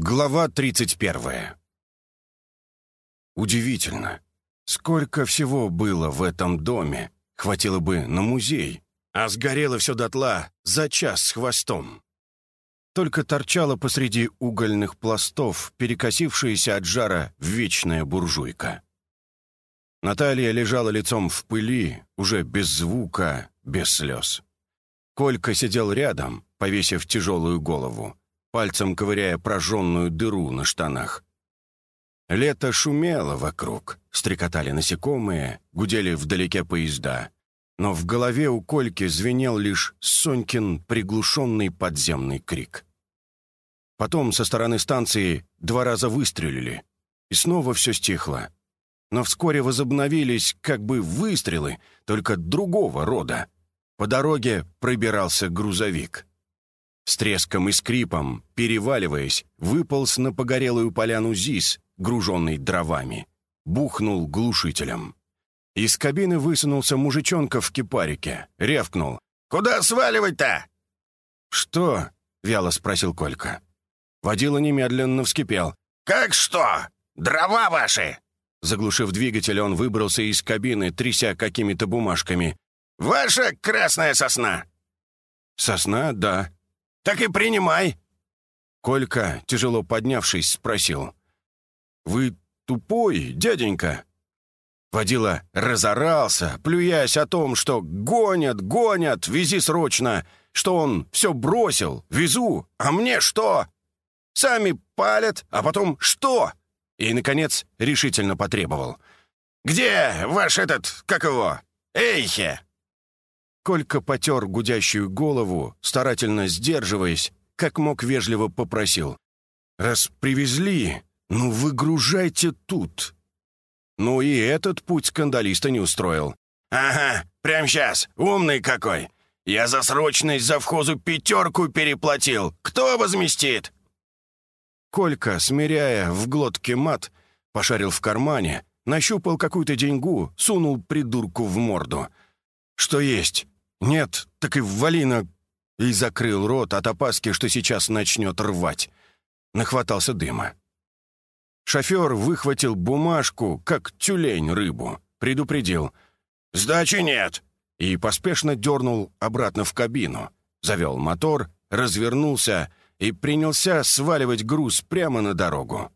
Глава 31. Удивительно, сколько всего было в этом доме, хватило бы на музей, а сгорело все дотла за час с хвостом. Только торчала посреди угольных пластов, перекосившаяся от жара вечная буржуйка. Наталья лежала лицом в пыли, уже без звука, без слез. Колька сидел рядом, повесив тяжелую голову пальцем ковыряя прожженную дыру на штанах. Лето шумело вокруг, стрекотали насекомые, гудели вдалеке поезда. Но в голове у Кольки звенел лишь Сонькин приглушенный подземный крик. Потом со стороны станции два раза выстрелили, и снова все стихло. Но вскоре возобновились как бы выстрелы, только другого рода. По дороге пробирался грузовик. С треском и скрипом, переваливаясь, выполз на погорелую поляну ЗИС, груженный дровами. Бухнул глушителем. Из кабины высунулся мужичонка в кипарике. Рявкнул. «Куда сваливать-то?» «Что?» — вяло спросил Колька. Водила немедленно вскипел. «Как что? Дрова ваши!» Заглушив двигатель, он выбрался из кабины, тряся какими-то бумажками. «Ваша красная сосна!» «Сосна, да», так и принимай!» Колька, тяжело поднявшись, спросил. «Вы тупой, дяденька?» Водила разорался, плюясь о том, что «гонят, гонят, вези срочно», что он все бросил, везу, а мне что? Сами палят, а потом что? И, наконец, решительно потребовал. «Где ваш этот, как его, Эйхе?» Колька потер гудящую голову, старательно сдерживаясь, как мог вежливо попросил. «Раз привезли, ну выгружайте тут». Ну и этот путь скандалиста не устроил. «Ага, прямо сейчас, умный какой! Я за срочность за вхозу пятерку переплатил. Кто возместит?» Колька, смиряя в глотке мат, пошарил в кармане, нащупал какую-то деньгу, сунул придурку в морду. «Что есть? «Нет, так и ввали на...» И закрыл рот от опаски, что сейчас начнет рвать. Нахватался дыма. Шофер выхватил бумажку, как тюлень рыбу. Предупредил. «Сдачи нет!» И поспешно дернул обратно в кабину. Завел мотор, развернулся и принялся сваливать груз прямо на дорогу.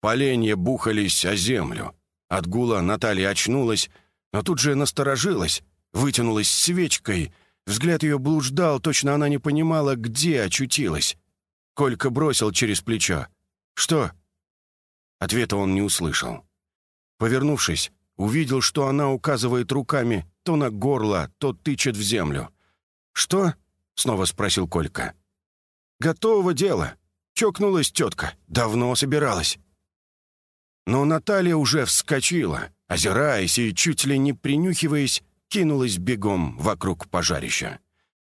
Поленья бухались о землю. От гула Наталья очнулась, но тут же насторожилась, вытянулась свечкой. Взгляд ее блуждал, точно она не понимала, где очутилась. Колька бросил через плечо. «Что?» Ответа он не услышал. Повернувшись, увидел, что она указывает руками то на горло, то тычет в землю. «Что?» — снова спросил Колька. «Готово дело. Чокнулась тетка. Давно собиралась». Но Наталья уже вскочила, озираясь и чуть ли не принюхиваясь, кинулась бегом вокруг пожарища.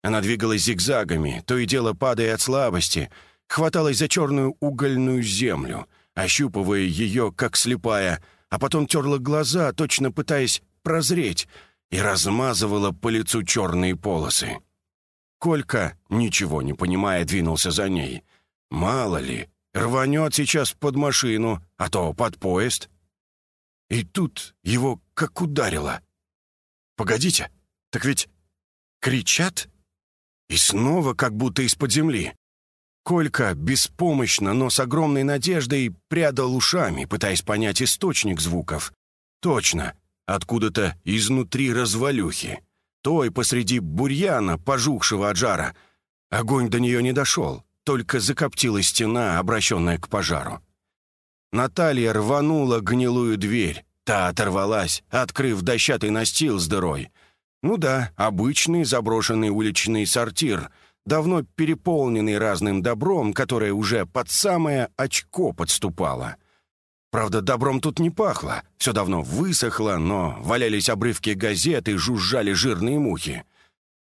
Она двигалась зигзагами, то и дело падая от слабости, хваталась за черную угольную землю, ощупывая ее, как слепая, а потом терла глаза, точно пытаясь прозреть, и размазывала по лицу черные полосы. Колька, ничего не понимая, двинулся за ней. Мало ли, рванет сейчас под машину, а то под поезд. И тут его как ударило — Погодите, так ведь кричат? И снова как будто из-под земли. Колька беспомощно, но с огромной надеждой прядал ушами, пытаясь понять источник звуков. Точно, откуда-то изнутри развалюхи. Той посреди бурьяна, пожухшего от жара. Огонь до нее не дошел, только закоптила стена, обращенная к пожару. Наталья рванула гнилую дверь, Та оторвалась, открыв дощатый настил с дырой. Ну да, обычный заброшенный уличный сортир, давно переполненный разным добром, которое уже под самое очко подступало. Правда, добром тут не пахло, все давно высохло, но валялись обрывки газет и жужжали жирные мухи.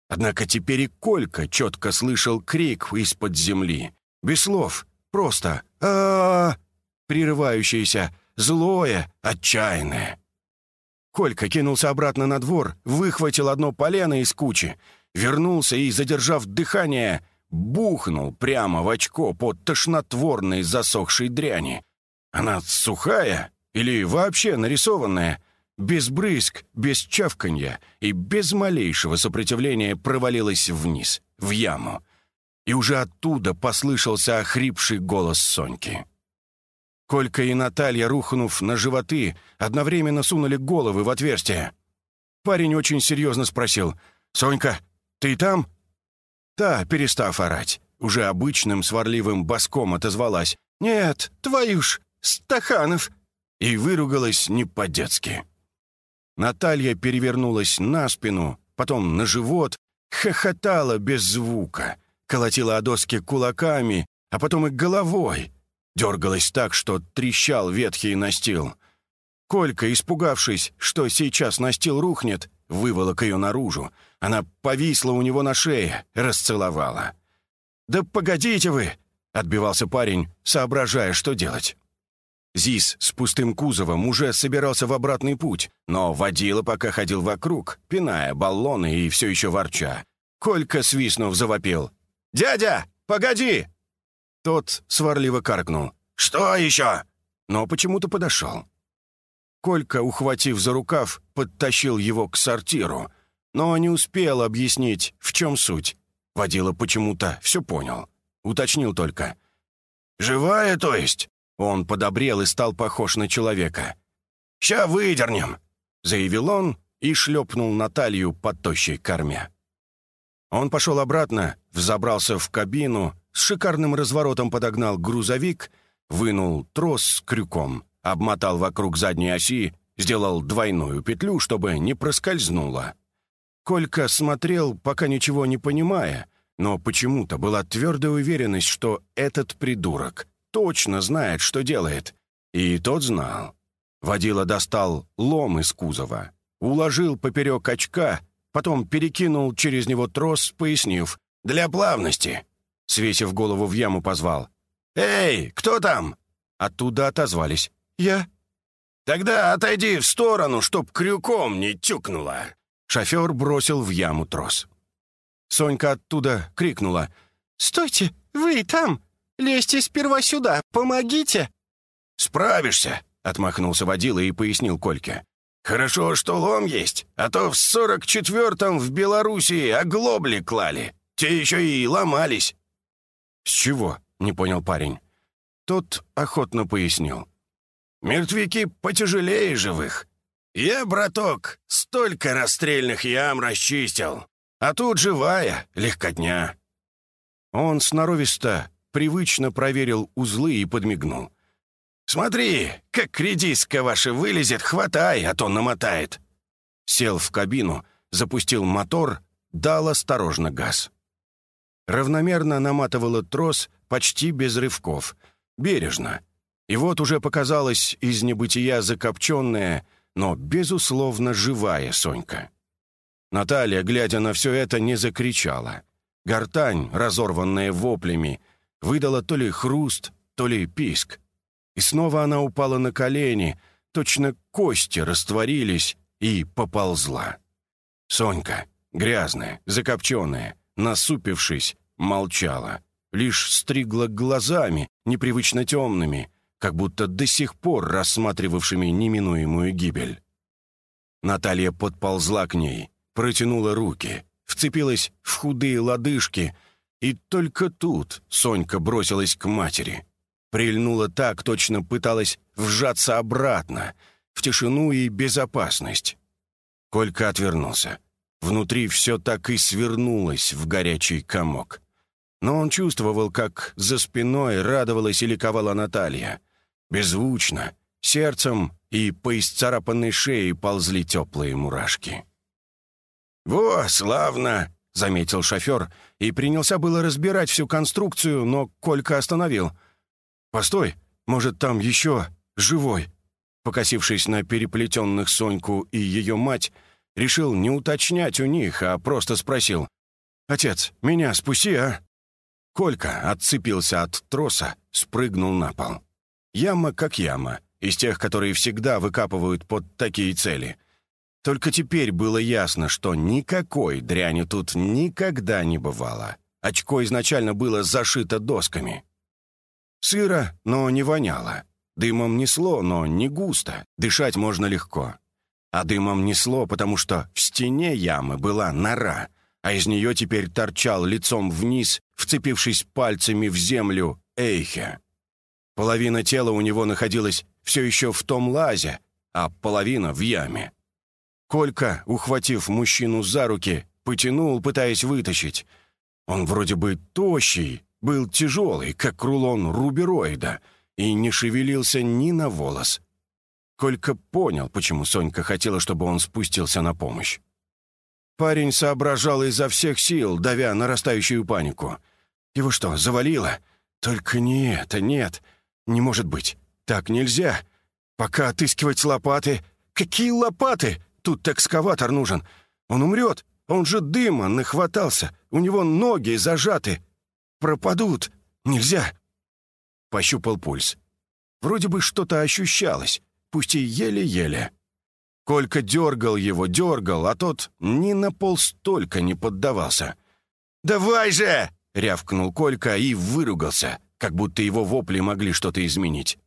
Однако теперь и Колька четко слышал крик из-под земли. Без слов, просто а, -а, -а прерывающийся злое, отчаянное. Колька кинулся обратно на двор, выхватил одно полено из кучи, вернулся и, задержав дыхание, бухнул прямо в очко под тошнотворной засохшей дряни. Она сухая или вообще нарисованная, без брызг, без чавканья и без малейшего сопротивления провалилась вниз, в яму. И уже оттуда послышался охрипший голос Соньки. Колька и Наталья, рухнув на животы, одновременно сунули головы в отверстие. Парень очень серьезно спросил, «Сонька, ты там?» Та, перестав орать, уже обычным сварливым боском отозвалась, «Нет, твою ж, Стаханов!» и выругалась не по-детски. Наталья перевернулась на спину, потом на живот, хохотала без звука, колотила о доски кулаками, а потом и головой. Дергалась так, что трещал ветхий настил. Колька, испугавшись, что сейчас настил рухнет, выволок ее наружу. Она повисла у него на шее, расцеловала. «Да погодите вы!» — отбивался парень, соображая, что делать. ЗИС с пустым кузовом уже собирался в обратный путь, но водила пока ходил вокруг, пиная баллоны и все еще ворча. Колька, свистнув, завопил. «Дядя, погоди!» Тот сварливо каркнул. «Что еще?» Но почему-то подошел. Колька, ухватив за рукав, подтащил его к сортиру, но не успел объяснить, в чем суть. Водила почему-то все понял. Уточнил только. «Живая, то есть?» Он подобрел и стал похож на человека. «Ща выдернем!» — заявил он и шлепнул Наталью по тощей корме. Он пошел обратно, взобрался в кабину, с шикарным разворотом подогнал грузовик, вынул трос с крюком, обмотал вокруг задней оси, сделал двойную петлю, чтобы не проскользнуло. Колька смотрел, пока ничего не понимая, но почему-то была твердая уверенность, что этот придурок точно знает, что делает. И тот знал. Водила достал лом из кузова, уложил поперек очка, потом перекинул через него трос, пояснив «Для плавности». Свесив голову в яму, позвал «Эй, кто там?» Оттуда отозвались «Я». «Тогда отойди в сторону, чтоб крюком не тюкнуло». Шофер бросил в яму трос. Сонька оттуда крикнула «Стойте, вы там!» Лезьте сперва сюда, помогите!» «Справишься!» — отмахнулся водила и пояснил Кольке. «Хорошо, что лом есть, а то в сорок четвертом в Белоруссии оглобли клали. Те еще и ломались». «С чего?» — не понял парень. Тот охотно пояснил. «Мертвяки потяжелее живых. Я, браток, столько расстрельных ям расчистил, а тут живая, легкотня». Он сноровисто привычно проверил узлы и подмигнул. «Смотри, как редиска ваша вылезет, хватай, а то намотает». Сел в кабину, запустил мотор, дал осторожно газ. Равномерно наматывала трос почти без рывков, бережно. И вот уже показалась из небытия закопченная, но, безусловно, живая Сонька. Наталья, глядя на все это, не закричала. Гортань, разорванная воплями, выдала то ли хруст, то ли писк. И снова она упала на колени, точно кости растворились и поползла. Сонька, грязная, закопченная, насупившись, молчала, лишь стригла глазами, непривычно темными, как будто до сих пор рассматривавшими неминуемую гибель. Наталья подползла к ней, протянула руки, вцепилась в худые лодыжки — и только тут Сонька бросилась к матери. Прильнула так, точно пыталась вжаться обратно, в тишину и безопасность. Колька отвернулся. Внутри все так и свернулось в горячий комок. Но он чувствовал, как за спиной радовалась и ликовала Наталья. Беззвучно, сердцем и по исцарапанной шее ползли теплые мурашки. «Во, славно!» — заметил шофер и принялся было разбирать всю конструкцию, но Колька остановил. «Постой, может, там еще живой?» Покосившись на переплетенных Соньку и ее мать, решил не уточнять у них, а просто спросил. «Отец, меня спуси, а?» Колька отцепился от троса, спрыгнул на пол. Яма как яма, из тех, которые всегда выкапывают под такие цели — только теперь было ясно, что никакой дряни тут никогда не бывало. очко изначально было зашито досками. Сыро, но не воняло. Дымом несло, но не густо, дышать можно легко. А дымом несло, потому что в стене ямы была нора, а из нее теперь торчал лицом вниз, вцепившись пальцами в землю, Эйхе. Половина тела у него находилась все еще в том лазе, а половина в яме. Колька, ухватив мужчину за руки, потянул, пытаясь вытащить. Он вроде бы тощий, был тяжелый, как рулон рубероида, и не шевелился ни на волос. Колька понял, почему Сонька хотела, чтобы он спустился на помощь. Парень соображал изо всех сил, давя нарастающую панику. Его что, завалило? Только не это, нет. Не может быть. Так нельзя. Пока отыскивать лопаты... Какие лопаты? Тут экскаватор нужен. Он умрет. Он же дыма нахватался. У него ноги зажаты. Пропадут. Нельзя. Пощупал пульс. Вроде бы что-то ощущалось, пусть и еле-еле. Колька дергал его, дергал, а тот ни на полстолько не поддавался. «Давай же!» — рявкнул Колька и выругался, как будто его вопли могли что-то изменить.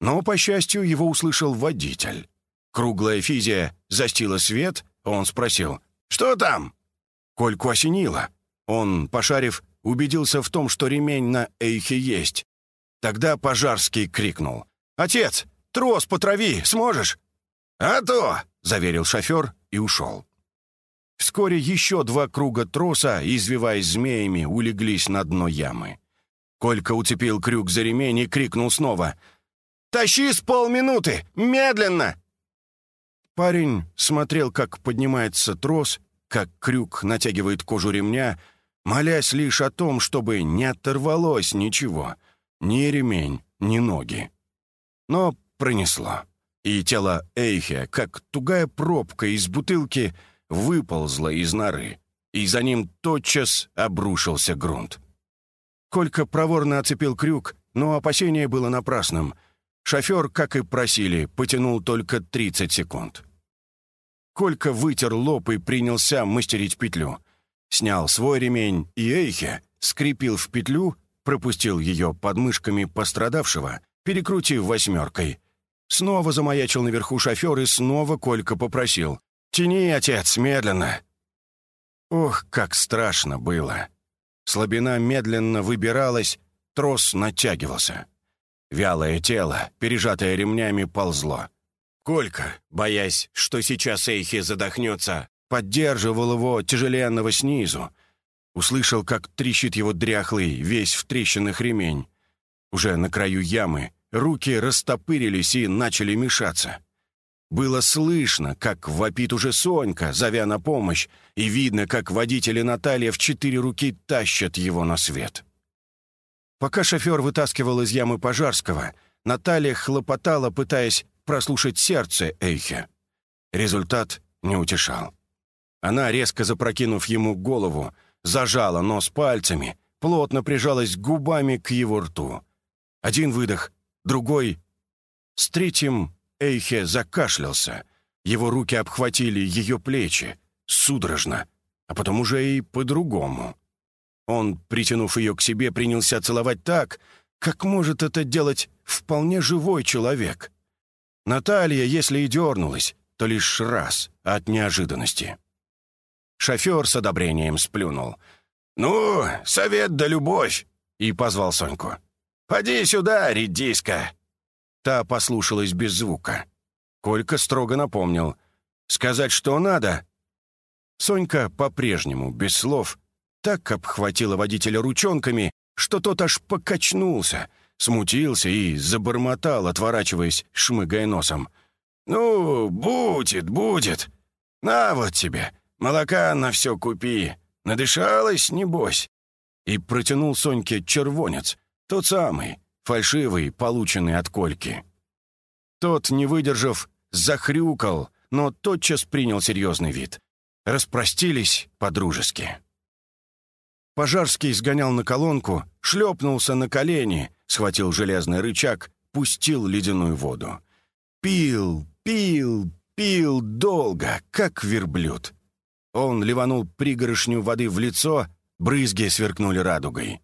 Но, по счастью, его услышал водитель. Круглая физия застила свет, он спросил «Что там?» Кольку осенило. Он, пошарив, убедился в том, что ремень на Эйхе есть. Тогда Пожарский крикнул «Отец, трос по трави сможешь?» «А то!» — заверил шофер и ушел. Вскоре еще два круга троса, извиваясь змеями, улеглись на дно ямы. Колька уцепил крюк за ремень и крикнул снова «Тащи с полминуты! Медленно!» Парень смотрел, как поднимается трос, как крюк натягивает кожу ремня, молясь лишь о том, чтобы не оторвалось ничего, ни ремень, ни ноги. Но пронесло, и тело Эйхе, как тугая пробка из бутылки, выползло из норы, и за ним тотчас обрушился грунт. Колька проворно оцепил крюк, но опасение было напрасным. Шофер, как и просили, потянул только 30 секунд. Колька вытер лоб и принялся мастерить петлю. Снял свой ремень и Эйхе, скрепил в петлю, пропустил ее под мышками пострадавшего, перекрутив восьмеркой. Снова замаячил наверху шофер и снова Колька попросил. «Тяни, отец, медленно!» Ох, как страшно было! Слабина медленно выбиралась, трос натягивался. Вялое тело, пережатое ремнями, ползло. Колька, боясь, что сейчас Эйхи задохнется, поддерживал его тяжеленного снизу. Услышал, как трещит его дряхлый, весь в трещинах ремень. Уже на краю ямы руки растопырились и начали мешаться. Было слышно, как вопит уже Сонька, зовя на помощь, и видно, как водители Наталья в четыре руки тащат его на свет. Пока шофер вытаскивал из ямы Пожарского, Наталья хлопотала, пытаясь прослушать сердце Эйхе. Результат не утешал. Она, резко запрокинув ему голову, зажала нос пальцами, плотно прижалась губами к его рту. Один выдох, другой. С третьим Эйхе закашлялся. Его руки обхватили ее плечи, судорожно, а потом уже и по-другому. Он, притянув ее к себе, принялся целовать так, как может это делать вполне живой человек. Наталья, если и дернулась, то лишь раз от неожиданности. Шофер с одобрением сплюнул. «Ну, совет да любовь!» и позвал Соньку. «Поди сюда, редиска!» Та послушалась без звука. Колька строго напомнил. «Сказать, что надо?» Сонька по-прежнему, без слов, так обхватила водителя ручонками, что тот аж покачнулся, смутился и забормотал, отворачиваясь, шмыгая носом. «Ну, будет, будет. На вот тебе, молока на все купи. Надышалась, небось». И протянул Соньке червонец, тот самый, фальшивый, полученный от Кольки. Тот, не выдержав, захрюкал, но тотчас принял серьезный вид. Распростились по-дружески. Пожарский сгонял на колонку, шлепнулся на колени, схватил железный рычаг, пустил ледяную воду. Пил, пил, пил долго, как верблюд. Он ливанул пригоршню воды в лицо, брызги сверкнули радугой.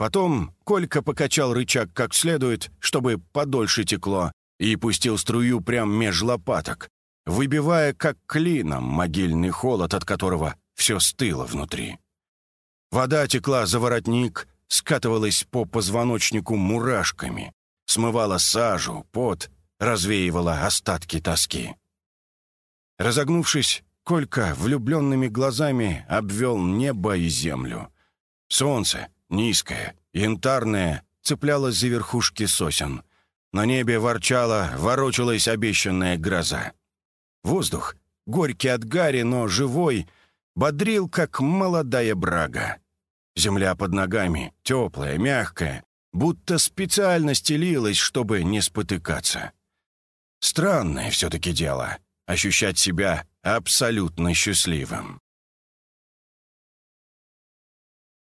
Потом Колька покачал рычаг как следует, чтобы подольше текло, и пустил струю прямо меж лопаток, выбивая как клином могильный холод, от которого все стыло внутри. Вода текла за воротник, скатывалась по позвоночнику мурашками, смывала сажу, пот, развеивала остатки тоски. Разогнувшись, Колька влюбленными глазами обвел небо и землю. Солнце, низкое, янтарное, цеплялось за верхушки сосен. На небе ворчала, ворочалась обещанная гроза. Воздух, горький от гари, но живой, бодрил, как молодая брага. Земля под ногами, теплая, мягкая, будто специально стелилась, чтобы не спотыкаться. Странное все-таки дело — ощущать себя абсолютно счастливым.